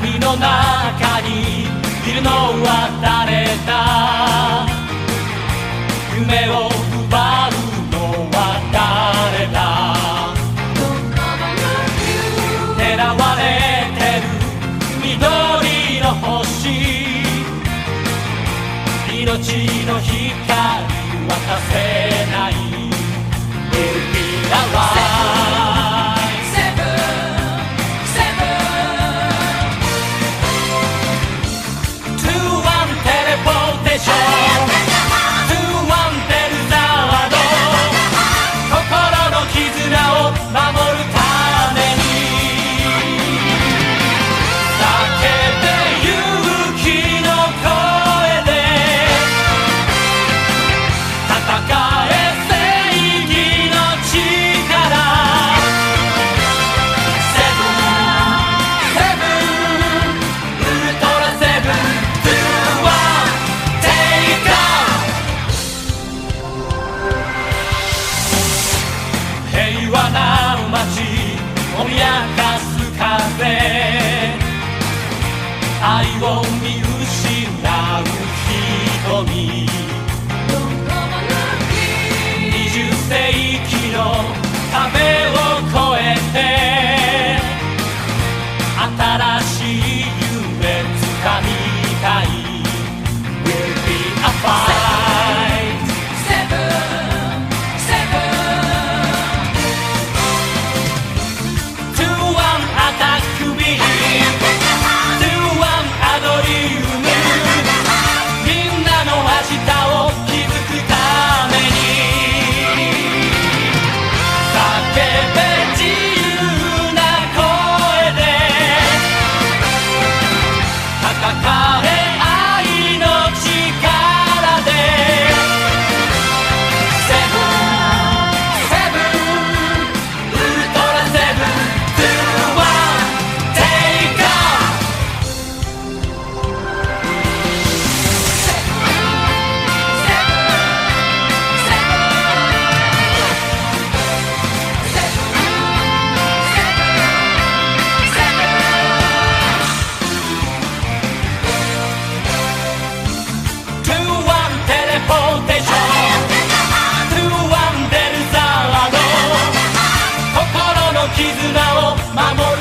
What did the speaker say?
の中にいるのは誰だ？夢を奪うのは誰だ？狙われてる緑の星。命の火はなの街を脅かす風愛を見失う瞳絆を守る